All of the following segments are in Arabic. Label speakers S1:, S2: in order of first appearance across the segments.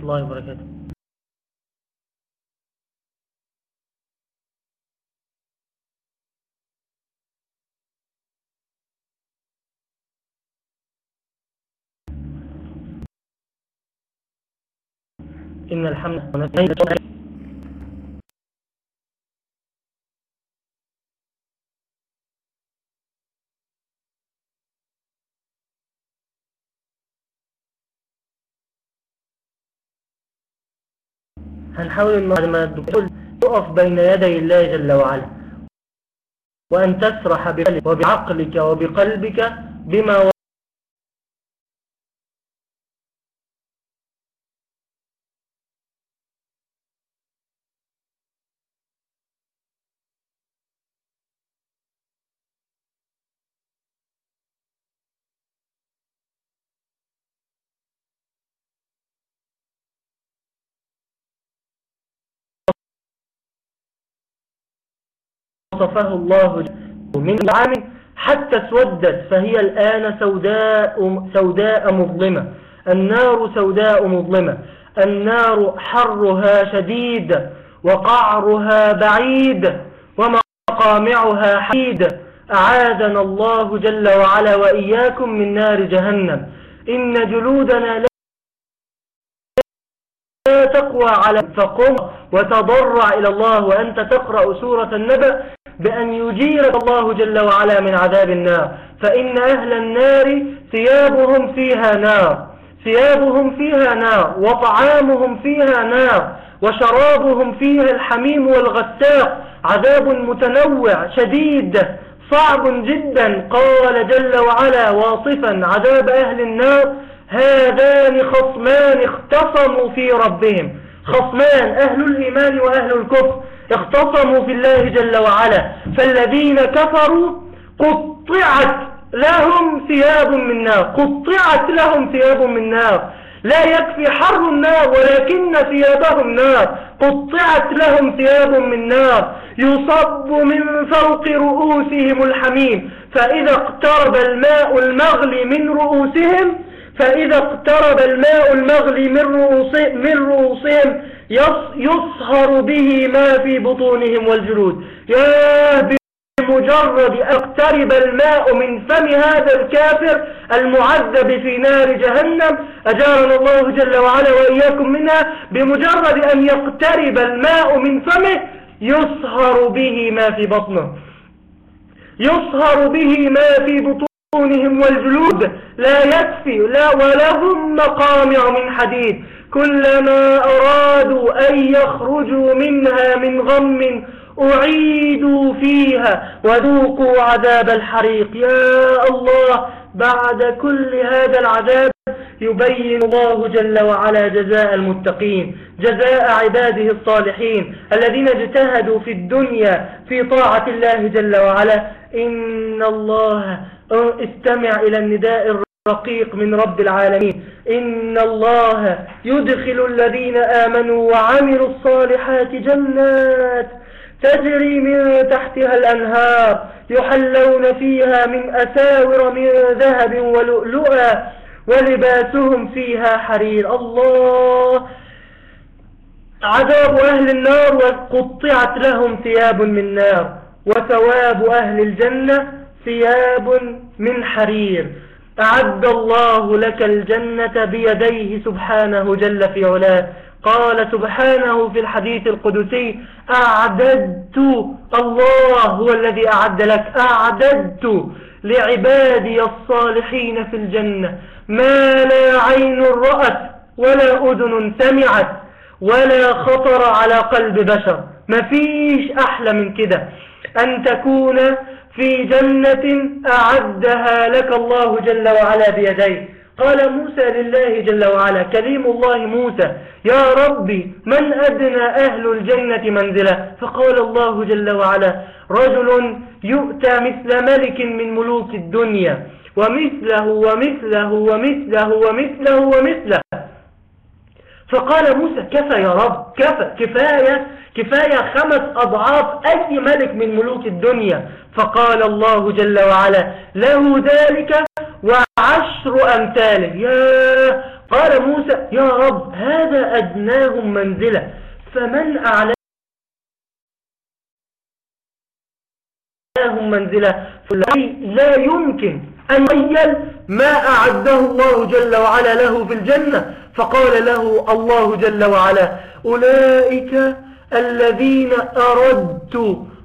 S1: الله وبركاته. إن الحمد لله. هنحاول بعد ما الدكتور تقف بين يدي الله جل وعلا. وأن تسرح بقلبك وبعقلك وبقلبك بما وصفه الله من عام حتى اسودت فهي الآن سوداء, سوداء مظلمة. النار سوداء مظلمة. النار حرها شديد وقعرها بعيد ومقامعها حديد. أعاذنا الله جل وعلا وإياكم من نار جهنم. إن جلودنا لا تقوى على فقم وتضرع إلى الله وأنت تقرأ سورة النبأ بأن يجيرك الله جل وعلا من عذاب النار. فإن أهل النار ثيابهم فيها نار ثيابهم فيها نار وطعامهم فيها نار وشرابهم فيها الحميم والغساق. عذاب متنوع شديد صعب جدا. قال جل وعلا واصفا عذاب أهل النار هذان خصمان اختصموا في ربهم. خصمان أهل الإيمان وأهل الكفر اختصموا في الله جل وعلا. فالذين كفروا قطعت لهم ثياب من نار قطعت لهم ثياب من نار. لا يكفي حر النار ولكن ثيابهم نار قطعت لهم ثياب من نار. يصب من فوق رؤوسهم الحميم فإذا اقترب الماء المغلي من رؤوسهم فإذا اقترب الماء المغلي من رؤوسهم يصهر به ما في بطونهم والجلود. يا بمجرد اقترب الماء من فم هذا الكافر المعذب في نار جهنم أجارنا الله جل وعلا وإياكم منها بمجرد أن يقترب الماء من فمه يصهر به ما في بطنه. يصهر به ما في بطونهم والجلود لا يكفي لا ولهم مقامع من حديد. كلما أرادوا أن يخرجوا منها من غم أعيدوا فيها. وذوقوا عذاب الحريق. يا الله بعد كل هذا العذاب يبين الله جل وعلا جزاء المتقين جزاء عباده الصالحين الذين اجتهدوا في الدنيا في طاعة الله جل وعلا. إن الله استمع إلى النداء رقيق من رب العالمين. إن الله يدخل الذين آمنوا وعملوا الصالحات جنات تجري من تحتها الأنهار يحلون فيها من أساور من ذهب ولؤلؤا ولباسهم فيها حرير. الله! عذاب أهل النار وقطعت لهم ثياب من نار وثواب أهل الجنة ثياب من حرير. أعد الله لك الجنة بيديه سبحانه جل في علاه. قال سبحانه في الحديث القدسي أعددت الله هو الذي أعد لك. أعددت لعبادي الصالحين في الجنة. ما لا عين رأت ولا أذن سمعت ولا خطر على قلب بشر. ما فيش أحلى من كده. أن تكون في جنة أعدها لك الله جل وعلا بيديه. قال موسى لله جل وعلا كريم الله موسى يا ربي من أدنى أهل الجنة منزلة فقال الله جل وعلا رجل يؤتى مثل ملك من ملوك الدنيا ومثله ومثله ومثله ومثله ومثله. فقال موسى كفى يا رب كفى كفاية كفاية خمس أضعاف أي ملك من ملوك الدنيا. فقال الله جل وعلا له ذلك وعشر أمثاله. يا قال موسى يا رب هذا أدناهم منزلة. فمن أعلاهم منزلة؟ لا يمكن أن يخيل ما أعده الله جل وعلا له في الجنة. فقال له الله جل وعلا أولئك الذين أردت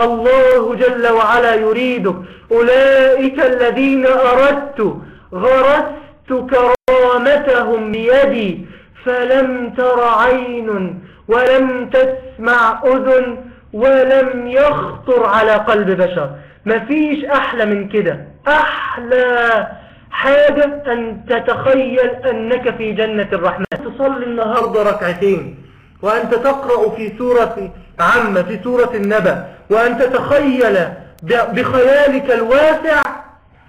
S1: الله جل وعلا يريدك أولئك الذين أردت غرست كرامتهم بيدي فلم تر عين ولم تسمع أذن ولم يخطر على قلب بشر. مفيش أحلى من كده. أحلى حاجة أن تتخيل أنك في جنة الرحمن. تصلي النهاردة ركعتين. وأنت تقرأ في سورة عامة في سورة النبأ وأن تتخيل بخيالك الواسع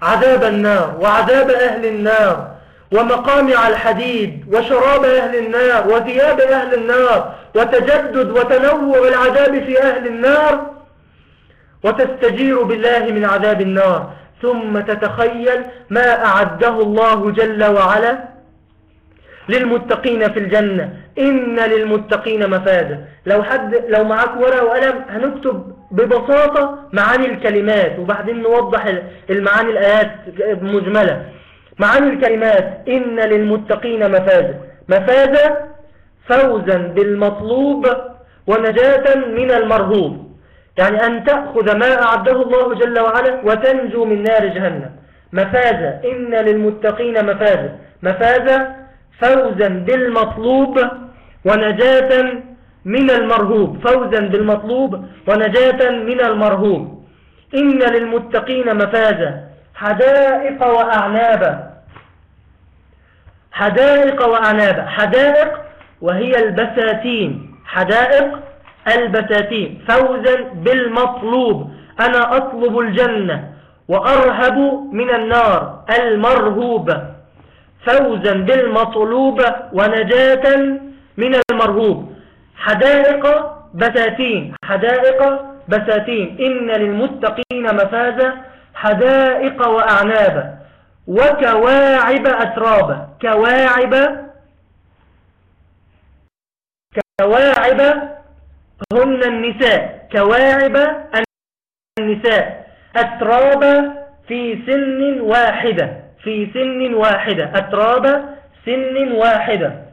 S1: عذاب النار وعذاب أهل النار ومقامع الحديد وشراب أهل النار وثياب أهل النار وتجدد وتنوع العذاب في أهل النار وتستجير بالله من عذاب النار. ثم تتخيل ما أعده الله جل وعلا للمتقين في الجنة. إن للمتقين مفازة. لو حد لو معاك ورقة وقلم هنكتب ببساطة معاني الكلمات وبعدين نوضح المعاني الآيات مجملة معاني الكلمات إن للمتقين مفازة. مفازة فوزا بالمطلوب ونجاة من المرهوب. يعني أن تأخذ ما أعده الله جل وعلا وتنجو من نار جهنم. مفازة. إن للمتقين مفازة. مفازة فوزا بالمطلوب ونجاة من المرهوب فوزا بالمطلوب ونجاة من المرهوب. إن للمتقين مفازة حدائق وأعنابا. حدائق وأعنابا. حدائق وهي البساتين. حدائق البساتين. فوزا بالمطلوب. أنا أطلب الجنة وأرهب من النار المرهوب. فوزا بالمطلوب ونجاة من المرهوب. حدائق بساتين حدائق بساتين. إن للمتقين مفازة حدائق وأعنابا وكواعب أترابا كواعب كواعب هن النساء. كواعب النساء. أترابا في سن واحدة. في سن واحدة. أتراب سن واحدة.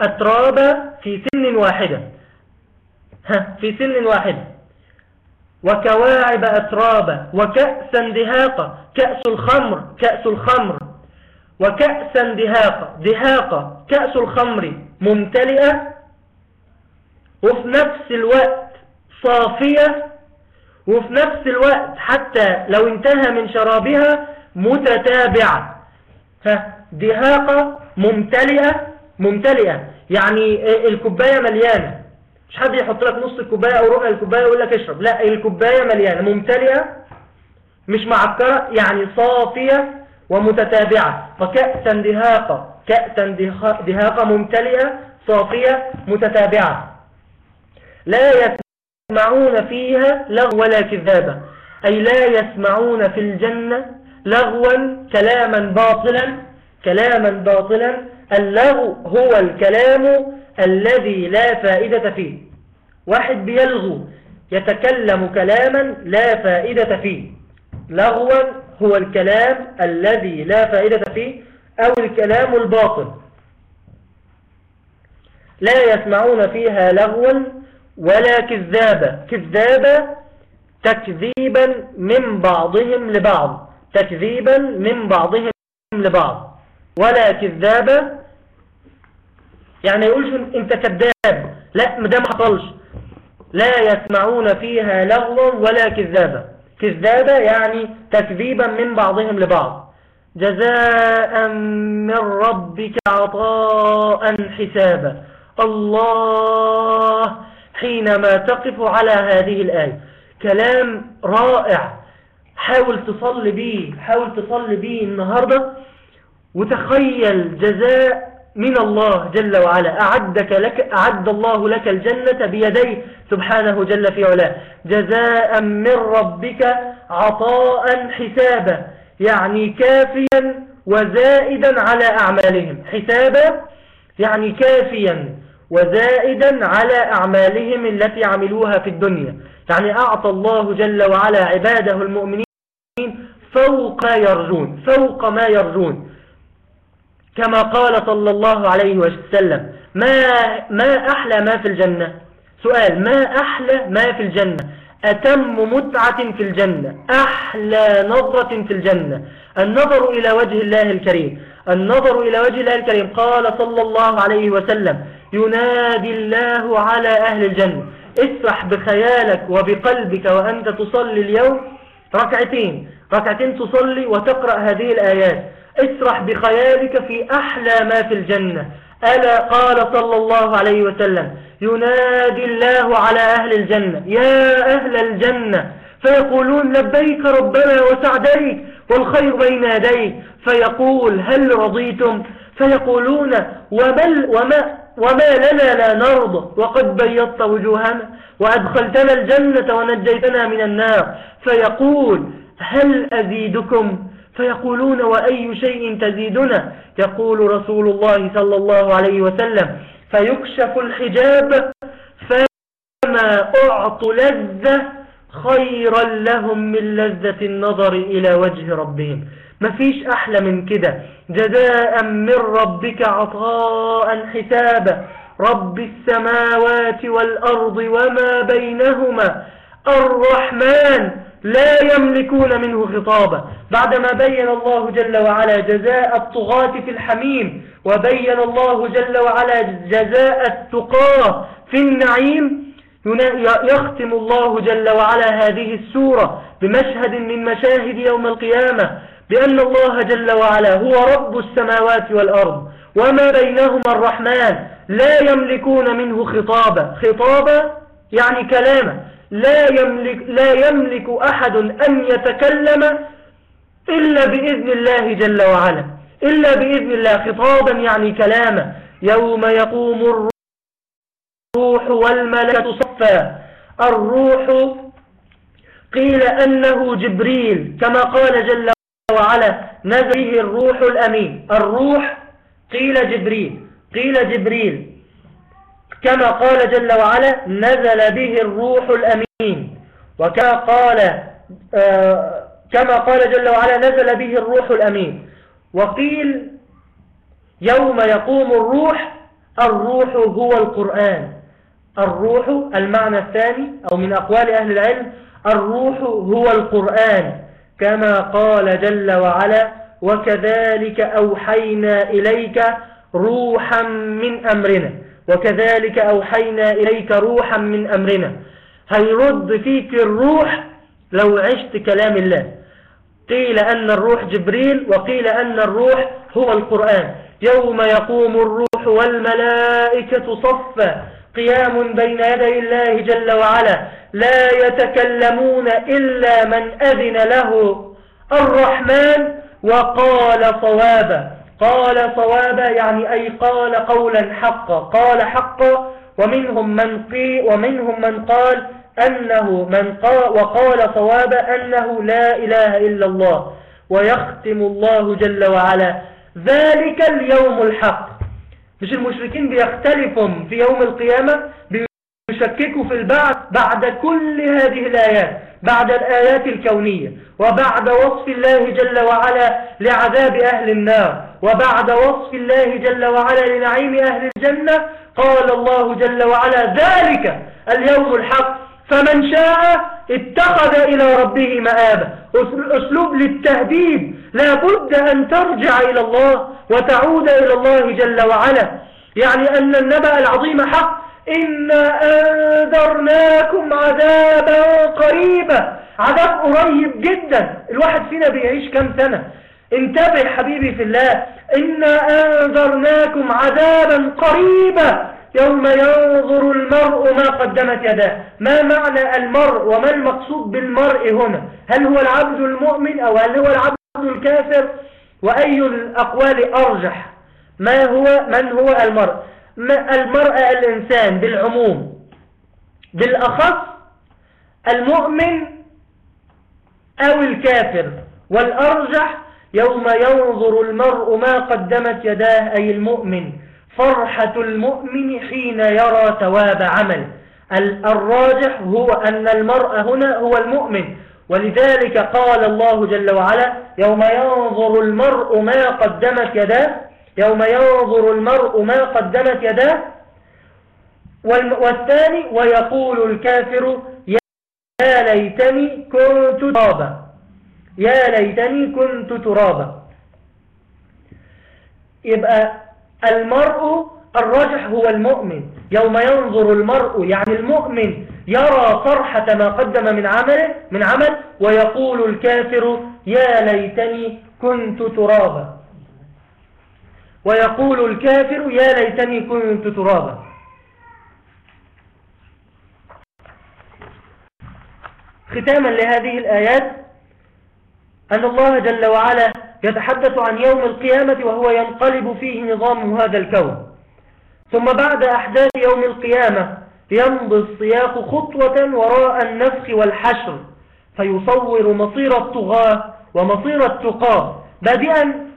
S1: أتراب في سن واحدة. ها في سن واحدة. وكواعب أترابا وكأسا دهاقا كأس الخمر كأس الخمر. وكأسا دهاقا دهاقا كأس الخمر. ممتلئة. وفي نفس الوقت صافية. وفي نفس الوقت حتى لو انتهى من شرابها متتابعة. ها دهاقة ممتلئة. ممتلئة. يعني الكوباية مليانة. مش حد يحط لك نص الكوباية أو ربع الكوباية ويقول لك اشرب. لا الكوباية مليانة ممتلئة مش معكرة يعني صافية ومتتابعة. وكأسا دهاقة كأسا دهاقة ممتلئة صافية متتابعة. لا يسمعون فيها لغو ولا كذابة أي لا يسمعون في الجنة لغوا كلاما باطلا كلاما باطلا اللغو هو الكلام الذي لا فائدة فيه. واحد بيلغو يتكلم كلاما لا فائدة فيه. لغوا هو الكلام الذي لا فائدة فيه أو الكلام الباطل. لا يسمعون فيها لغوا ولا كذابة كذابة تكذيبا من بعضهم لبعض. تكذيبا من بعضهم لبعض. ولا كذابة يعني يقولش أنت كذاب. لا ده ما حصلش. لا يسمعون فيها لغوا ولا كذابة كذابة يعني تكذيبا من بعضهم لبعض. جزاء من ربك عطاء حسابا. الله حينما تقف على هذه الآية. كلام رائع. حاول تصلي بيه حاول تصلي بيه النهاردة. وتخيل جزاء من الله جل وعلا. أعدك لك أعد الله لك الجنة بيديه سبحانه جل في علاه. جزاء من ربك عطاء حسابا يعني كافيا وزائدا على أعمالهم. حسابا يعني كافيا وزائدا على أعمالهم التي عملوها في الدنيا. يعني أعطى الله جل وعلا عباده المؤمنين فوق يرجون فوق ما يرجون. كما قال صلى الله عليه وسلم ما, ما أحلى ما في الجنة؟ سؤال ما أحلى ما في الجنة؟ أتم متعة في الجنة أحلى نظرة في الجنة. النظر إلى وجه الله الكريم النظر إلى وجه الله الكريم. قال صلى الله عليه وسلم ينادي الله على أهل الجنة اسرح بخيالك وبقلبك وأنت تصلي اليوم. ركعتين ركعتين تصلي وتقرأ هذه الآيات. اسرح بخيالك في أحلى ما في الجنة. ألا قال صلى الله عليه وسلم ينادي الله على أهل الجنة يا أهل الجنة فيقولون لبيك ربنا وسعديك والخير بين يديك. فيقول هل رضيتم؟ فيقولون وما, وما, وما لنا لا نرضى وقد بيضت وجوهنا وأدخلتنا الجنة ونجيتنا من النار. فيقول هل أزيدكم؟ فيقولون وأي شيء تزيدنا؟ يقول رسول الله صلى الله عليه وسلم فيكشف الحجاب فما أعطوا لذة خيرا لهم من لذة النظر إلى وجه ربهم. مفيش أحلى من كده. جزاء من ربك عطاء حسابا رب السماوات والأرض وما بينهما. الرحمن لا يملكون منه خطابا بعدما بين الله جل وعلا جزاء الطغاة في الحميم وبين الله جل وعلا جزاء التقاة في النعيم يختم الله جل وعلا هذه السورة بمشهد من مشاهد يوم القيامة بأن الله جل وعلا هو رب السماوات والأرض وما بينهما الرحمن لا يملكون منه خطابا. خطابا يعني كلاما لا يملك, لا يملك أحد أن يتكلم إلا بإذن الله جل وعلا. إلا بإذن الله خطابا يعني كلاما. يوم يقوم الروح والملكة صفا. الروح قيل أنه جبريل كما قال جل وعلا نزل به الروح الأمين. الروح قيل جبريل قيل جبريل. كما قال جل وعلا نزل به الروح الأمين. وكما قال آه كما قال جل وعلا نزل به الروح الأمين. وقيل يوم يقوم الروح الروح هو القرآن. الروح المعنى الثاني أو من أقوال أهل العلم الروح هو القرآن. كما قال جل وعلا وكذلك أوحينا إليك روحا من أمرنا. وكذلك أوحينا إليك روحا من أمرنا. هيرد فيك الروح لو عشت كلام الله. قيل أن الروح جبريل وقيل أن الروح هو القرآن. يوم يقوم الروح والملائكة صفا. قيام بين يدي الله جل وعلا. لا يتكلمون إلا من أذن له الرحمن وقال صوابا. قال صوابا يعني أي قال قولا حقا قال حقا ومنهم من قي ومنهم من قال أنه من قال وقال صوابا أنه لا إله إلا الله ويختم الله جل وعلا. ذلك اليوم الحق. مش المشركين بيختلفوا في يوم القيامة؟ بيشككوا في البعث بعد كل هذه الآيات. بعد الآيات الكونية وبعد وصف الله جل وعلا لعذاب أهل النار وبعد وصف الله جل وعلا لنعيم أهل الجنة قال الله جل وعلا ذلك اليوم الحق فمن شاء اتخذ إلى ربه مآبا. أسلوب للتهديد لا بد أن ترجع إلى الله وتعود إلى الله جل وعلا. يعني أن النبأ العظيم حق إنا أنذرناكم عذابا قريبا. عذاب قريب جدا. الواحد فينا بيعيش كم سنة؟ انتبه حبيبي في الله. إنا أنذرناكم عذابا قريبا. يوم ينظر المرء ما قدمت يداه. ما معنى المرء وما المقصود بالمرء هنا؟ هل هو العبد المؤمن أو هل هو العبد الكافر؟ وأي الأقوال أرجح؟ ما هو من هو المرء؟ المرأة الإنسان بالعموم. بالأخص المؤمن أو الكافر. والأرجح يوم ينظر المرء ما قدمت يداه أي المؤمن. فرحة المؤمن حين يرى ثواب عمل. الراجح هو أن المرء هنا هو المؤمن. ولذلك قال الله جل وعلا يوم ينظر المرء ما قدمت يداه يوم ينظر المرء ما قدمت يداه والثاني ويقول الكافر يا ليتني كنت ترابا. يا ليتني كنت ترابا. يبقى المرء الرجح هو المؤمن. يوم ينظر المرء يعني المؤمن يرى فرحة ما قدم من عمله من عمل ويقول الكافر يا ليتني كنت ترابا. ويقول الكافر يا ليتني كنت ترابا. ختاما لهذه الآيات أن الله جل وعلا يتحدث عن يوم القيامة وهو ينقلب فيه نظام هذا الكون. ثم بعد أحداث يوم القيامة يمضي السياق خطوة وراء النفخ والحشر فيصور مصير الطغاة ومصير التقاة. بادئا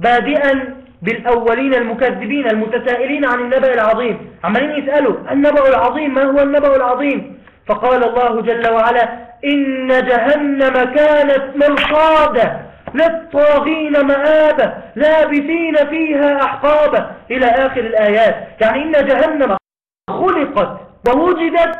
S1: بادئا بالأولين المكذبين المتسائلين عن النبأ العظيم. عمالين يسألوا النبأ العظيم ما هو النبأ العظيم؟ فقال الله جل وعلا إن جهنم كانت مرصادة للطاغين مآبة لابثين فيها أحقابة. إلى آخر الآيات. يعني إن جهنم خلقت ووجدت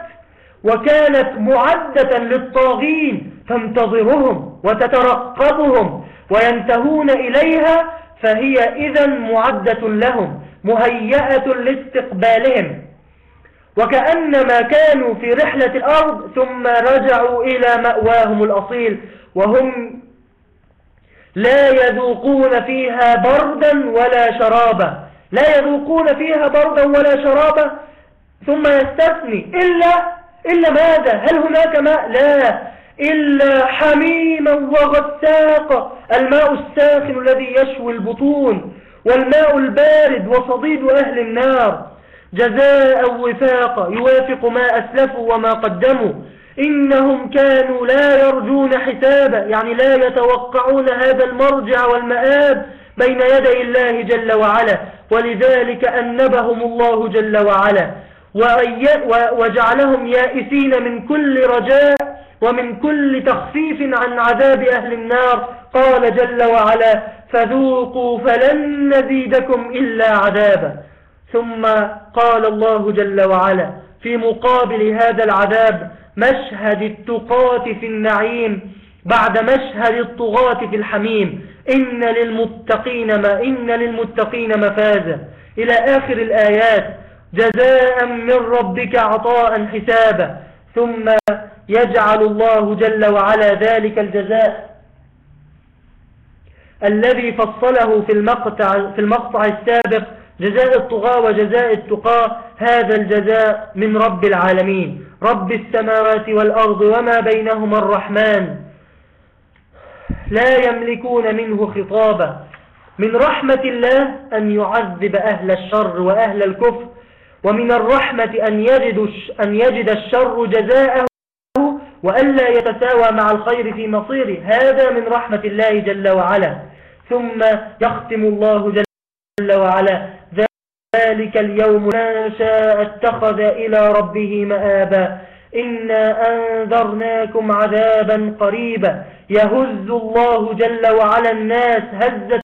S1: وكانت معدة للطاغين تنتظرهم وتترقبهم وينتهون إليها فهي إذا معدة لهم مهيئة لاستقبالهم. وكأنما كانوا في رحلة الأرض ثم رجعوا إلى مأواهم الأصيل وهم لا يذوقون فيها بردا ولا شرابا. لا يذوقون فيها بردا ولا شرابا. ثم يستثني إلا, إلا ماذا؟ هل هناك ماء؟ لا. إلا حميما وغساقا. الماء الساخن الذي يشوي البطون والماء البارد وصديد أهل النار. جزاء وفاقا يوافق ما أسلفوا وما قدموا. إنهم كانوا لا يرجون حسابا يعني لا يتوقعون هذا المرجع والمآب بين يدي الله جل وعلا. ولذلك أنبهم الله جل وعلا. وجعلهم يائسين من كل رجاء ومن كل تخفيف عن عذاب أهل النار قال جل وعلا فذوقوا فلن نزيدكم إلا عذابا. ثم قال الله جل وعلا في مقابل هذا العذاب مشهد التقاة في النعيم بعد مشهد الطغاة في الحميم إن للمتقين ما إن للمتقين مفازا. إلى آخر الآيات جزاء من ربك عطاء حسابا. ثم يجعل الله جل وعلا ذلك الجزاء الذي فصله في المقطع, في المقطع السابق جزاء الطغاة وجزاء التقاة هذا الجزاء من رب العالمين. رب السماوات والأرض وما بينهما الرحمن. لا يملكون منه خطابا. من رحمة الله أن يعذب أهل الشر وأهل الكفر ومن الرحمة أن يجد, أن يجد الشر جزاءه وألا يتساوى مع الخير في مصيره. هذا من رحمة الله جل وعلا. ثم يختم الله جل وعلا. ذلك اليوم ما شاء اتخذ إلى ربه مآبا. إنا أنذرناكم عذابا قريبا. يهز الله جل وعلا الناس هزة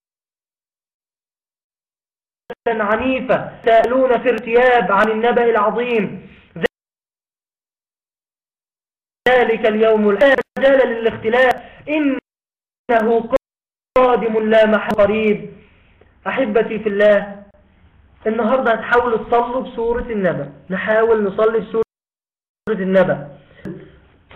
S1: عنيفة سألون في ارتياب عن النبأ العظيم. ذلك اليوم الآن. مجال للاختلاف. إنه قادم لا محل قريب. أحبتي في الله النهاردة هتحاولوا تصلوا بسورة النبأ. نحاول نصلي بسورة النبأ.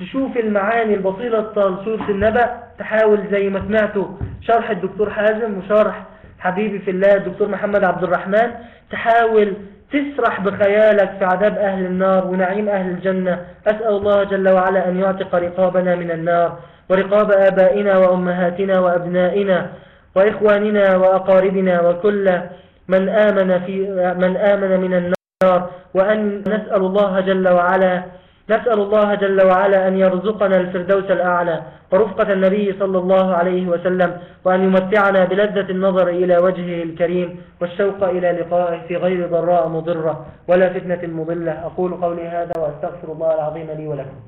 S1: تشوف المعاني البسيطة لسورة النبأ. تحاول زي ما سمعتوا شرح الدكتور حازم وشرح حبيبي في الله الدكتور محمد عبد الرحمن تحاول تسرح بخيالك في عذاب أهل النار ونعيم أهل الجنة. أسأل الله جل وعلا أن يعتق رقابنا من النار ورقاب آبائنا وأمهاتنا وأبنائنا وإخواننا وأقاربنا وكل من آمن, في من آمن من النار. وأن نسأل الله جل وعلا نسأل الله جل وعلا أن يرزقنا الفردوس الأعلى ورفقة النبي صلى الله عليه وسلم وأن يمتعنا بلذة النظر إلى وجهه الكريم والشوق إلى لقائه في غير ضراء مضرة ولا فتنة مضلة. أقول قولي هذا وأستغفر الله العظيم لي ولكم.